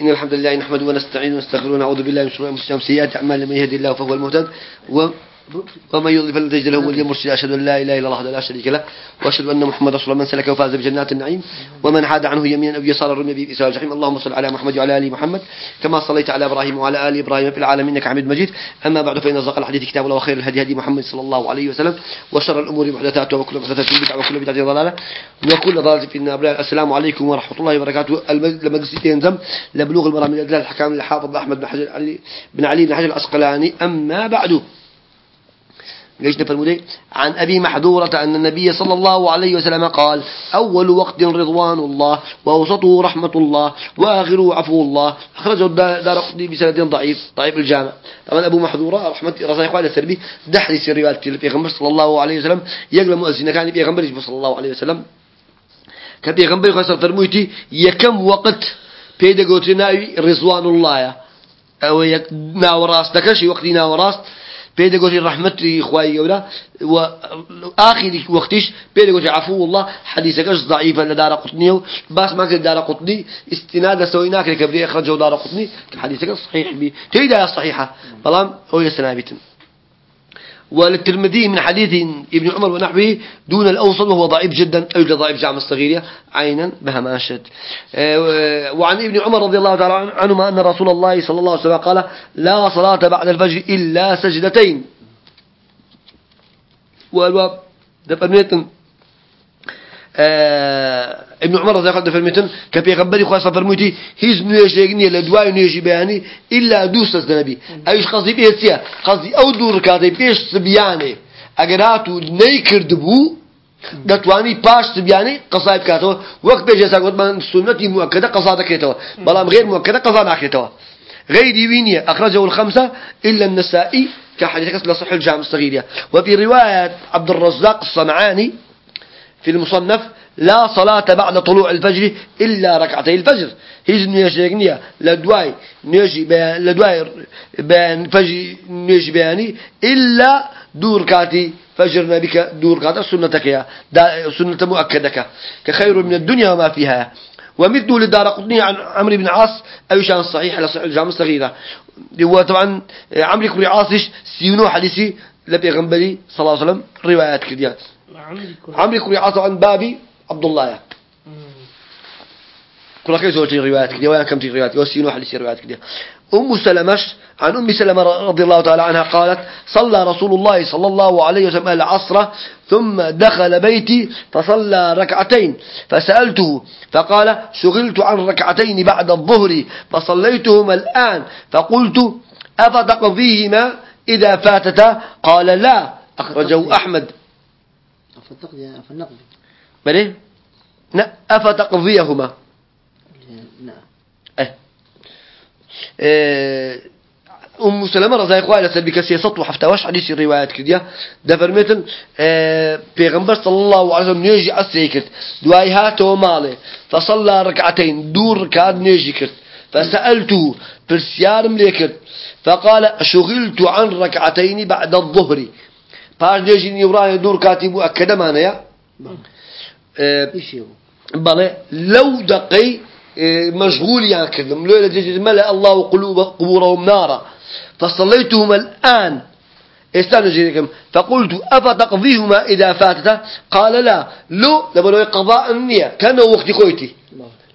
إن الحمد لله نحمده ونستعين ونستغفره ونعوذ بالله من شرور أنفسنا وسيئات أعمالنا من يهدي الله فهو المهتد ومن يضلل فلن تجد له وليا مرشدا. أشهد أن لا إله إلا الله لا شريك له وأشهد أن محمدا رسول الله. من سلك وفاز بجنات النعيم ومن حاد عنه يمينا أو يسارا رمي به في الجحيم. اللهم صل على محمد وعلى آل محمد كما صليت على إبراهيم وعلى آل إبراهيم في العالمين إنك حميد مجيد. أما بعد فإن أصدق الحديث كتاب الله وخير الهدي هدي محمد صلى الله عليه وسلم وشر الأمور محدثاتها وكل محدثة بدعة وكل بدعة ضلالة وكل ضلالة في النار. السلام عليكم ورحمة الله وبركاته. قصيت ينزم لبلوغ المرام من أدلال الحكام الحافظ أحمد بن علي بن علي بن حجر الأسقلاني. أما بعد ليش نفرمودي عن أبي محذورة أن النبي صلى الله عليه وسلم قال أول وقت رضوان الله وأوسطه رحمة الله وآخره عفو الله. أخرجه دار قدي بسند ضعيف ضعيف الجامع. طبعا أبو محذورة رحمة رضي على السربي دحري الرواية في صلى الله عليه وسلم يقل مؤذن كان في غمر صلى الله عليه وسلم كان في غمر خاصة فرمويتي يكم وقت بيدا قوتنا رضوان الله؟ أو يك ناوراست. دكشي وقت ناوراست. بيدقوتي رحمتي إخوائي جولا وآخر وقتش بيدقوتي عفو الله حديثك إيش ضعيفا لدار قطني بس ما كان دار قطني استناد سويناك لكبري أخرجه دار قطني حديثك صحيح بي تيدا صحيحة بلام هو يسنابتن وللترمذي من حديث ابن عمر ونحوه دون الأوسط وهو ضعيف جدا أو ضعيف جامع الصغيرة عينا بهماشد آه، وعن ابن عمر رضي الله تعالى عنهما أن رسول الله صلى الله عليه وسلم قال لا صلاة بعد الفجر إلا سجدتين. والباب دفرميتن آه ابن عمر رضي الله عنه فرميتن كبيغمبري خاصة فرميتي هيز نيش يغني لدواي نيش بياني إلا دوس النبي أيش قصدي بيه سيا قصدي أو دور كاتي بيش سبياني أجر هاتو نيكرد بو دتواني باش سبياني قصايب كاتو وقت بيجي ساقط من سنتي مؤكدة قصادة كيتوا بلام غير مؤكدة قصادة كيتوا غير ديوينية أخرجه الخمسة إلا النسائي كحديث كسل صحيح الجامع الصغيرة وفي رواية عبد الرزاق الصنعاني في المصنف لا صلاة بعد طلوع الفجر إلا ركعتي الفجر. هيز نيجي لدواي نيجي بيان لدواي بيان فجر نيجي بياني إلا دور كاتي فجر نبيك دور كاتا سنتك يا سنة مؤكدك. كخير من الدنيا وما فيها. ومثله للدار قطني عن عمرو بن عاص أي شان صحيح على صحيح الجامع الصغيرة هو طبعا عمرو بن عاصش سيونو حديثي لبيغنبري صلى الله عليه وسلم روايات كديات عمري كوري عاصو عن بابي عبد الله كل كيس وجه روايات كده ويا كم تي روايات يوسين واحد يصير روايات كده أم سلمش عن أم سلمة رضي الله تعالى عنها قالت صلى رسول الله صلى الله عليه وسلم العصر ثم دخل بيتي فصلى ركعتين فسألته فقال شغلت عن ركعتين بعد الظهر فصليتهما الآن فقلت أفتقضيهما إذا فاتتا قال لا. أخرجه أحمد. أفتقضي أفنقضي بلي؟ أفتقضيهما أه. أه. أم سلمة رضي الله عنها سبك سياسة وحفتواش حديث الروايات كده؟ ده فرميتن أه بيغمبر صلى الله عليه وسلم نيجي أسيكت دواي هاتو مالي. فصلى ركعتين دور ركعات نيجي كت فسألته برسيار مليكت فقال شغلت عن ركعتين بعد الظهر. باش نيجي نيوراني دور كاتب مؤكدة معنا يا بله لو دقي مشغول يا كذم لولا تجد ملأ الله قلوب قبورهم نارا. فصليتهما الآن. استنى جيكم فقلت أفتقضيهما إذا فاتت قال لا. لو لبلو قضاء النية كان وقت خويتي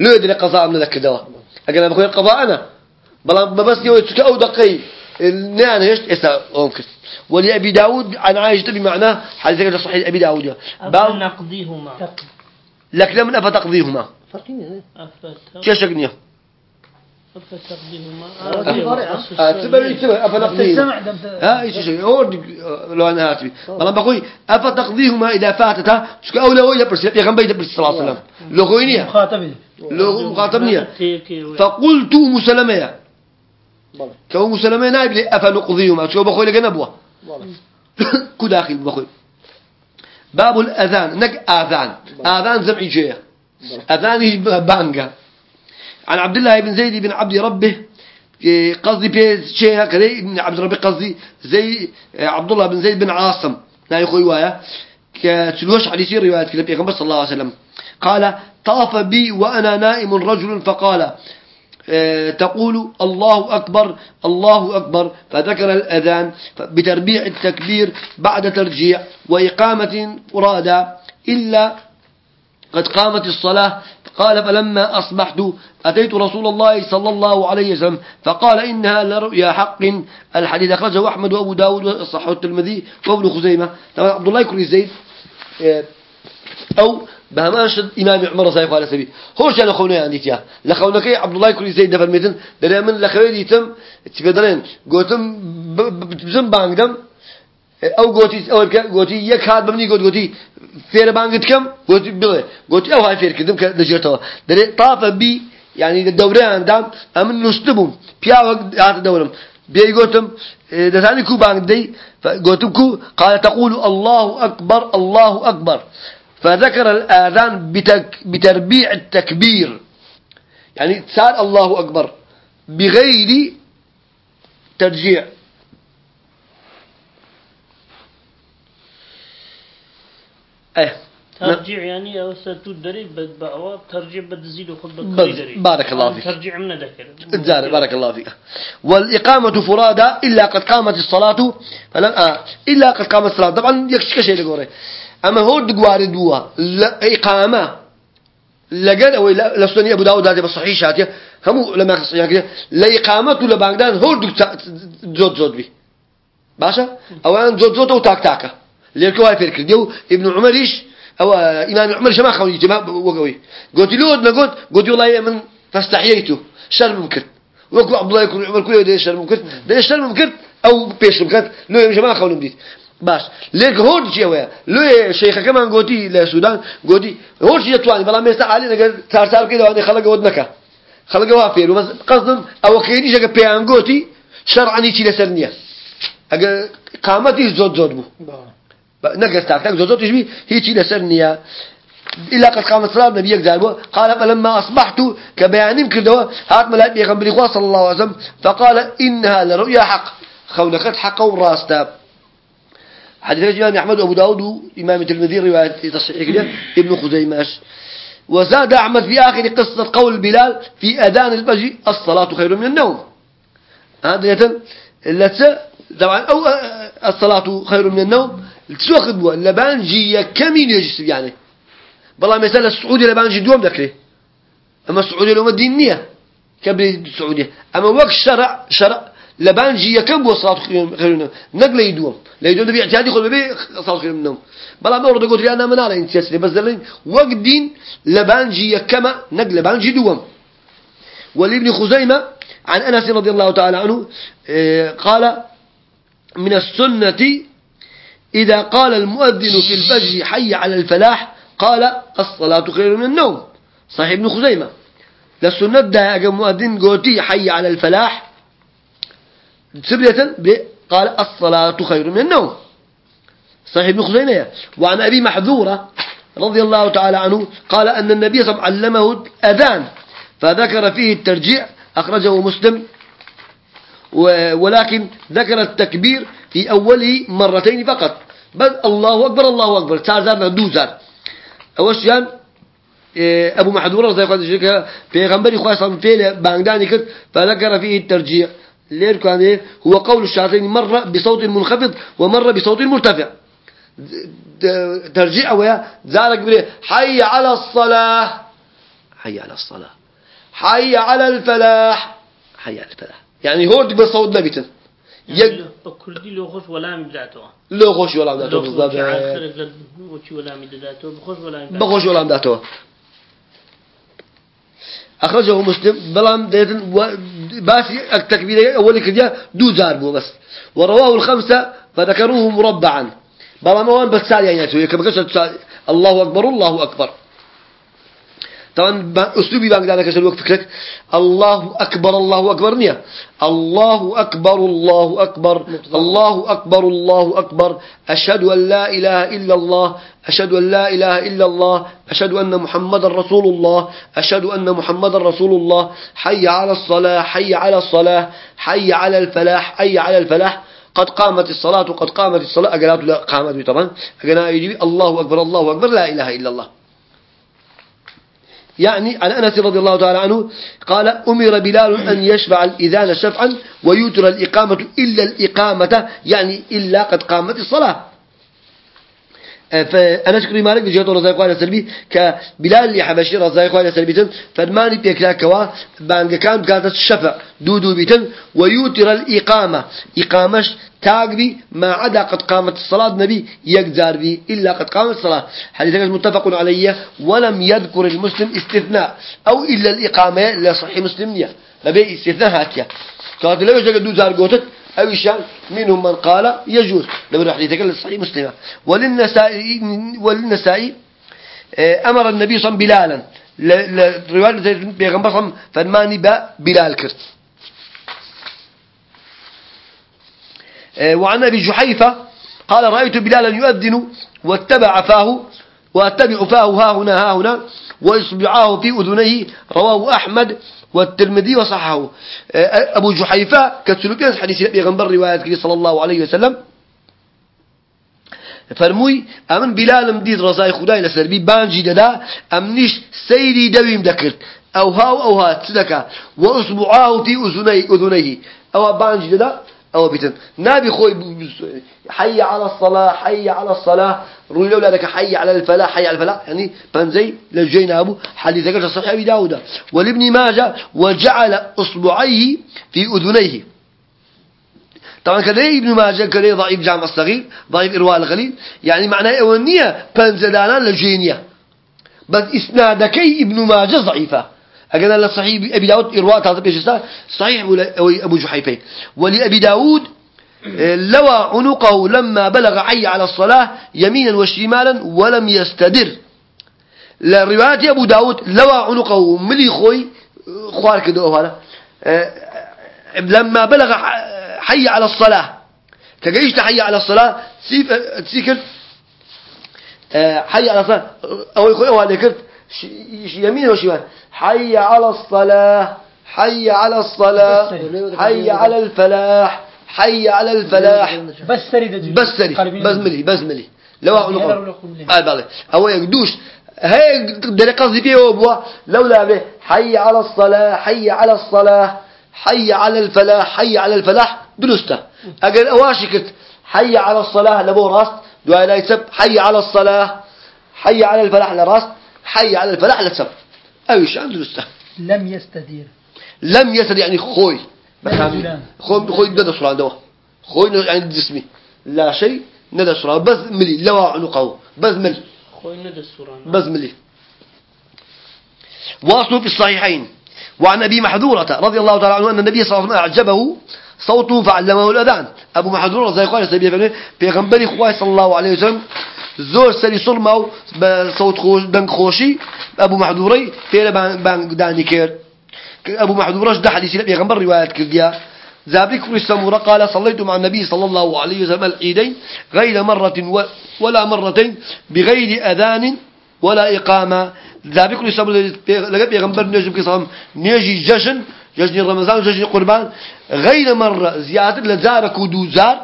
لو يدري قضاء من ذاك الدواء أقول بقول قضاء أنا بلا بس يوتك أو دقي نعم هيش إسا أمكس ولأبي داود عن عائشة بمعنى حديث صحيح أبي داود باب نقضيهما لك لمن أفتقضيهما فرقين كيش والله بقول أفتقضيهما إذا فاتتا يا غنبي برس صلى الله عليه وسلم لو خوينية مخاطبي لو مخاطبنية فقلت مسلمة يا كو مسلمة نايب لي أفنقضيهما شو بقول لك نبوة كداخل بقول باب الأذان نك آذان آذان زمعي جيه. أذان بانجا عن عبد الله بن زيد بن عبد ربه قصدي بي شيء هكذا ابن عبد ربه قصدي زي عبد الله بن زيد بن عاصم. لا يخوي وياه كتلوش حديثي رواية كلام صلى الله عليه وسلم. قال طاف بي وأنا نائم رجل فقال آه، تقول الله أكبر الله أكبر. فذكر الأذان بتربيع التكبير بعد ترجيع وإقامة فرادى إلا قد قامت الصلاة قال فلما أصبحت أتيت رسول الله صلى الله عليه وسلم فقال إنها لرؤيا حق. الحديث أخرجه أحمد وأبو داود وصححه الترمذي وابن خزيمة. طبعا عبد الله يكون زيد آه، أو بهماش إمام عمر صاحب على سبيل. هوش أنا خونا يعني تيا. لخونا كي عبد الله يكون زيد دفر ميتن دري من لخوي ديتم تفدرين قوتم بزم بانقدم. أو قوتي أو قوتي يك هاد بمني قوت قوتي فير بانقد كم قوتي بلا قوتي أو هاي فير كدم كدجرتها دري طاف بي يعني الدورة عندهم أمن نستبهم بيا وقت هذا دورهم بيجي قوتم دثاني كو بانقدي فقوتم كو قال تقول الله أكبر الله أكبر. فذكر الآذان بتك بتربيع التكبير. يعني صار الله أكبر. بغير ترجيع. إيه. ترجيع يعني أو ستدري بدبعوا وخطبة بز- بارك الله فيك. ترجيع من ذكر بارك الله فيك. والإقامة فرادى إلا قد قامت الصلاة. فلا آه إلا قد قامت الصلاة. طبعا يكشك شيء لقوله أما هو دقوار دوها لا إقامة. لقد أو لا لسني أبو داود هذا بصحيح شاتية. هم لما يعني كده. لا إقامة ولا بانقدان هو دق زود زود بي. باشا؟ أولا زود زود وتاك تاكا ليركوا هاي فكر ديو ابن عمر إيش؟ أو آه، إمام عمر شما خوني جماعة وقوي. قلت له ما قلت قلت والله من فاستحييته. شر ممكن. وكو عبد الله يكون عمر كله ده شر ممكن. ده شر ممكن أو بيش ممكن. لو يا جماعة خوني بديت باش. ليك هون شيء ويا لو يا شيخ كمان قلتي للسودان قلتي هون شيء تواني بلا ما يستعالي نقدر صار صار كده وأنا خلق ودنك خلق وافير وبس قصدم أو كيني جا بيان قلتي شرعني شيء لسرنية. أجا قامتي زود زود بو. نقص تاكتك زوزو تشبي هيك لسرنيا إلا قد قامت صلاة النبي يكذب قال فلما أصبحت كبيان كردوا هات ملاك بيغمبري صلى الله عليه وسلم فقال إنها لرؤيا حق. خونكت حق وراستا حديث الإمام أحمد وأبو داود وإمام الترمذي رواية تصحيح ابن خزيماش وزاد أحمد في آخر قصة قول بلال في أذان الفجر الصلاة خير من النوم. هذا التي طبعا أو الصلاة خير من النوم. تسوخد بوا لبانجي كمين يجسب يعني. بالله مثلا السعودية لبانجي دوم ذكره أما السعودية لهم الدينية كبر السعودية أما وقت شرع شرع لبانجي كم بوا صلاة خير من النوم نقل يدوم لا يدوم ده باعتيادي خذ ببي صلاة خير من النوم بالله ما ورد قلت لي أنا من على إنت يسري بس دلين وقت دين لبانجي كما نقل لبانجي دوم. ولابن خزيمة عن أنس رضي الله تعالى عنه آه، قال من السنة إذا قال المؤذن في الفجر حي على الفلاح قال الصلاة خير من النوم. صحيح ابن خزيمة. للسنة ده أجا مؤذن قوتي حي على الفلاح. سبلة قال الصلاة خير من النوم. صحيح ابن خزيمة. وعن أبي محذورة رضي الله تعالى عنه قال أن النبي صلى الله عليه وسلم علمه الأذان فذكر فيه الترجيع أخرجه مسلم. ولكن ذكر التكبير في أوله مرتين فقط. بل الله أكبر الله أكبر. تازار دوزار أول شيء إيه، أبو محذور زي قال شيء بيغمبري خاص صلى فيه بانداني كت فذكر فيه الترجيع. ليه كان؟ هو قول الشياطين مرة بصوت منخفض ومرة بصوت مرتفع. ترجيع ويا ذلك بلي حي على الصلاة. حي على الصلاة. حي على الفلاح. حي على الفلاح. يعني هو بصوت نبيتن يق بكردي لو خوش ولا مبدعته لو خوش ولا مداتو بالضبط ولا مدداته بخوش ولا مبدعته بخوش ولا مداتو أخرجه مسلم بلام ديتن و... باسي التكبير أول كده دو زاربو بس. ورواه الخمسة فذكروه مربعا. بلام وان بس يعني الله أكبر الله أكبر. طبعا أسلوبي بانك دانا كسر وقت فكرك. الله أكبر الله أكبر. نية. الله أكبر الله أكبر. الله أكبر الله أكبر. أشهد أن لا إله إلا الله. أشهد أن لا إله إلا الله. أشهد أن محمد رسول الله. أشهد أن محمد رسول الله. حي على الصلاة حي على الصلاة. حي على الفلاح حي على الفلاح. قد قامت الصلاة قد قامت الصلاة. أقلات لا قامت طبعا. يجي الله أكبر الله أكبر. لا إله إلا الله. يعني عن أنس رضي الله تعالى عنه قال أمر بلال أن يشفع الإذان شفعا ويوتر الإقامة إلا الإقامة يعني إلا قد قامت الصلاة. فأنا شكري مالك بجهة رضاي قواني سلبي كبلال اللي حبشي رضاي قواني سلبي فرماني بيكلا كوا بانجا كان كانت الشفع دودو بيتن ويوتر الإقامة. إقامش تاقبي ما عدا قد قامت الصلاة النبي يقدر بي إلا قد قامت الصلاة. حديث متفق عليه ولم يذكر المسلم استثناء أو إلا الإقامة لصحيح مسلم لبي استثناء هاتيا. كانت لو يجب دو زار قوتت أو شان منهم من قال يجوز. لو راح يتكلم صحيح مسلمة وللنسائي وللنسائي آه، أمر النبي صلى الله عليه وسلم بلالا. لرواية بيغمبر صلى بلال كرت. آه، وعن أبي جحيفة قال رأيت بلالا يؤذن واتبع فاه وأتبع فاه ها هنا ها هنا وإصبعاه في أذنيه رواه أحمد والترمذي وصححه. أبو جحيفة كتسلوكين حديث بيغنبر رواية صلى الله عليه وسلم. فرموي أمن بلال مديد رزاي خداي لسربي بانجي ددا أمنيش سيري دويم دكرت أو هاو أو ها تدكا وأصبعاه في أذنيه أذنيه. أو بانجي ددا أو بيتن. نبي خوي حي على الصلاة حي على الصلاة. روي لولا لك حي على الفلاح حي على الفلاح. يعني بنزي لجينا أبو حديث ذكر صحيح أبي داود. ولابن ماجه وجعل أصبعيه في أذنيه. طبعا كذا ابن ماجه كذا ضعيف جامع الصغير ضعيف إرواء الغليل. يعني معناه أولنية بنزدانا لجينية. بس إسنادكي ابن ماجه ضعيفة. أجل صحيح أبي داود إرواء تعطي بيجسا صحيح أبو جحيفين. ولأبي داود آه، لوى عنقه لما بلغ حي على الصلاة يمينا وشمالا ولم يستدر. لرواية أبو داود لوى عنقه ملي خوي خوار كده هذا. آه، لما بلغ حي على الصلاة. تجيش حي على الصلاة سيف تسيكر آه، حي على الصلاة. أو أو هذا يمين وشمال حي على الصلاة حي على الصلاة حي على الفلاح حي على الفلاح بسري دجوج بسري بزملي بزملي لو أقول آه هو يقدوش هاي تقدر قصدي فيه هو لولا به حي على الصلاة حي على الصلاة حي على الفلاح حي على الفلاح درسته أقل أواشكت حي على الصلاة لبو راست دعاء لا يسب حي على الصلاة حي على الفلاح لراست حي على الفلاح لسب أي شيء درسته لم يستدير. لم يسد يعني خوي. خوي خوي ندى سرعة دوا. خوي يعني جسمي. لا شيء ندى سرعة بس ملي لوا عنقه بس ملي. خوي ندى السوران بس ملي. واصلوا في الصحيحين. وعن أبي محذورة رضي الله تعالى عنه أن النبي صلى الله عليه وسلم أعجبه صوته فعلمه الأذان. أبو محذورة زي قال سبيه بيغنبري خواه صلى الله عليه وسلم زور سري صرمه بصوت خوش دنگ خوشي أبو محذوري فيلا بان داني كير أبو محذورة ده حديث نبي غنبر رواية كرديا زابري كفر السمورة قال صليت مع النبي صلى الله عليه وسلم العيدين غير مرة و ولا مرتين بغير أذان ولا إقامة زابري كفر السمورة لقد بيغنبر نجم كسام نيجي جشن جشن رمضان جشن قربان غير مرة زيادة لزارك ودوزار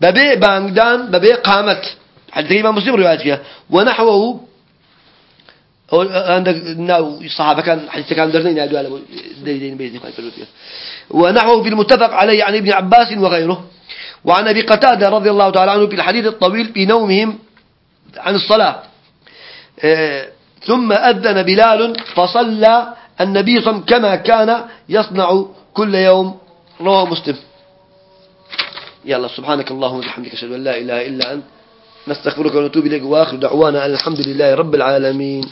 ببيع باندان ببيع قامت حديث الإمام مسلم رواية فيها. ونحوه عندك ناو الصحابة كان حديث كان درنين يا دوالة دين بيزني ونحوه في المتفق عليه عن ابن عباس وغيره. وعن أبي قتادة رضي الله تعالى عنه في الحديث الطويل في نومهم عن الصلاة. آه، ثم أذن بلال فصلى النبي صلى الله عليه وسلم كما كان يصنع كل يوم. رواه مسلم. يلا سبحانك اللهم وبحمدك أشهد أن لا إله إلا أنت. نستغفرك ونتوب إليك وآخر دعوانا الحمد لله رب العالمين.